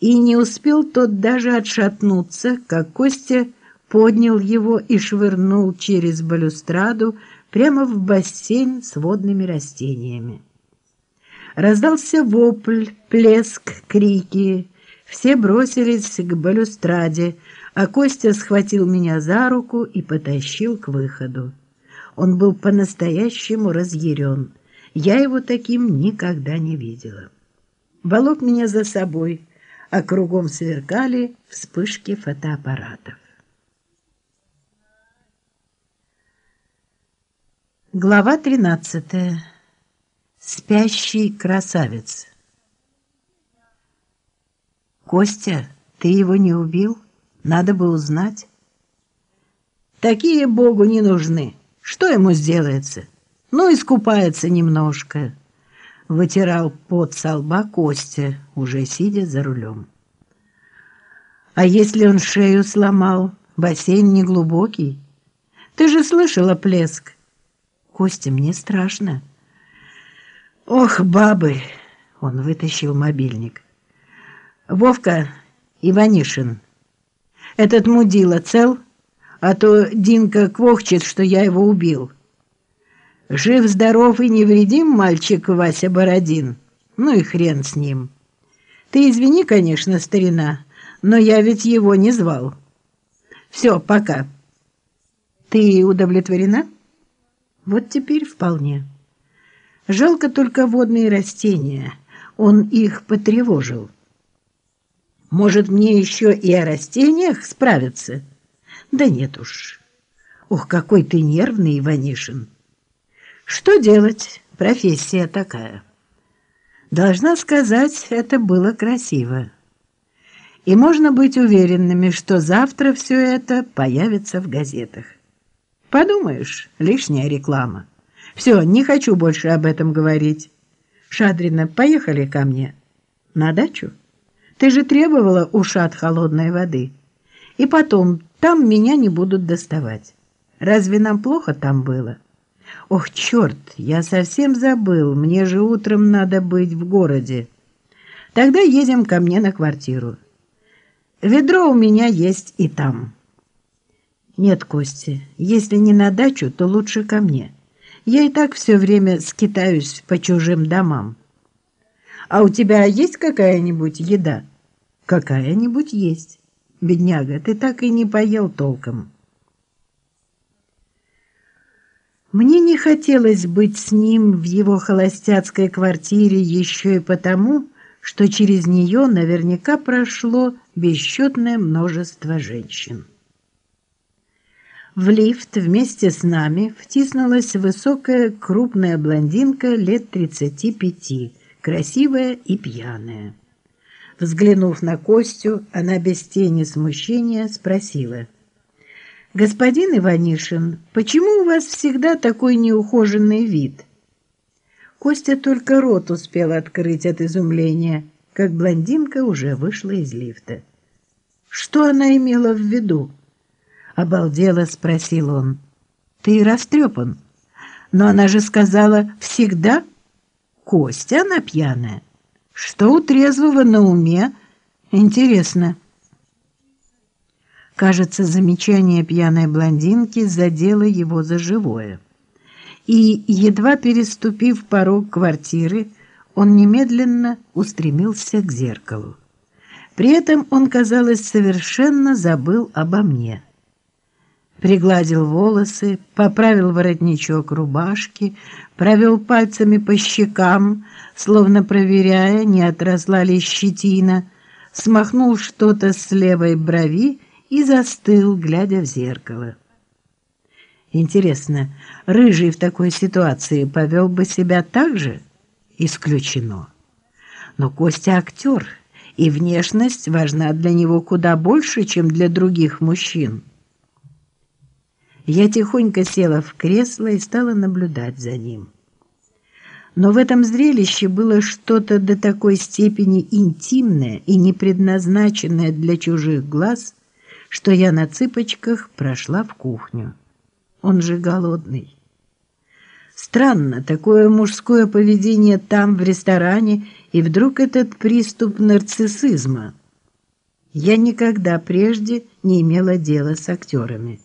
И не успел тот даже отшатнуться, как Костя поднял его и швырнул через балюстраду прямо в бассейн с водными растениями. Раздался вопль, плеск, крики. Все бросились к балюстраде, а Костя схватил меня за руку и потащил к выходу. Он был по-настоящему разъярен. Я его таким никогда не видела. Волок меня за собой, а кругом сверкали вспышки фотоаппаратов. Глава 13. Спящий красавец. Костя, ты его не убил? Надо бы узнать. Такие Богу не нужны. Что ему сделается? Ну, искупается немножко. Вытирал пот со лба Костя, уже сидя за рулем. А если он шею сломал? Бассейн не глубокий. Ты же слышала плеск? Костя, мне страшно. Ох, бабы! Он вытащил мобильник. Вовка Иванишин. Этот мудила цел? а то Динка квохчет, что я его убил. Жив-здоров и невредим мальчик Вася Бородин. Ну и хрен с ним. Ты извини, конечно, старина, но я ведь его не звал. Все, пока. Ты удовлетворена? Вот теперь вполне. Жалко только водные растения. Он их потревожил. Может, мне еще и о растениях справиться?» Да нет уж. Ух, какой ты нервный, Иванишин. Что делать? Профессия такая. Должна сказать, это было красиво. И можно быть уверенными, что завтра все это появится в газетах. Подумаешь, лишняя реклама. Все, не хочу больше об этом говорить. Шадрина, поехали ко мне. На дачу? Ты же требовала ушат холодной воды. И потом, там меня не будут доставать. Разве нам плохо там было? Ох, черт, я совсем забыл, мне же утром надо быть в городе. Тогда едем ко мне на квартиру. Ведро у меня есть и там. Нет, Костя, если не на дачу, то лучше ко мне. Я и так все время скитаюсь по чужим домам. А у тебя есть какая-нибудь еда? Какая-нибудь есть. Бедняга, ты так и не поел толком. Мне не хотелось быть с ним в его холостяцкой квартире еще и потому, что через нее наверняка прошло бесчетное множество женщин. В лифт вместе с нами втиснулась высокая крупная блондинка лет 35, красивая и пьяная. Взглянув на Костю, она без тени смущения спросила. «Господин Иванишин, почему у вас всегда такой неухоженный вид?» Костя только рот успел открыть от изумления, как блондинка уже вышла из лифта. «Что она имела в виду?» Обалдело спросил он. «Ты растрепан. Но она же сказала «всегда». Костя, она пьяная. Что у трезвого на уме? Интересно. Кажется, замечание пьяной блондинки задело его за живое. И, едва переступив порог квартиры, он немедленно устремился к зеркалу. При этом он, казалось, совершенно забыл обо мне пригладил волосы, поправил воротничок рубашки, провел пальцами по щекам, словно проверяя, не отросла ли щетина, смахнул что-то с левой брови и застыл, глядя в зеркало. Интересно, Рыжий в такой ситуации повел бы себя так же? Исключено. Но Костя актер, и внешность важна для него куда больше, чем для других мужчин. Я тихонько села в кресло и стала наблюдать за ним. Но в этом зрелище было что-то до такой степени интимное и не предназначенное для чужих глаз, что я на цыпочках прошла в кухню. Он же голодный. Странно, такое мужское поведение там, в ресторане, и вдруг этот приступ нарциссизма. Я никогда прежде не имела дела с актерами.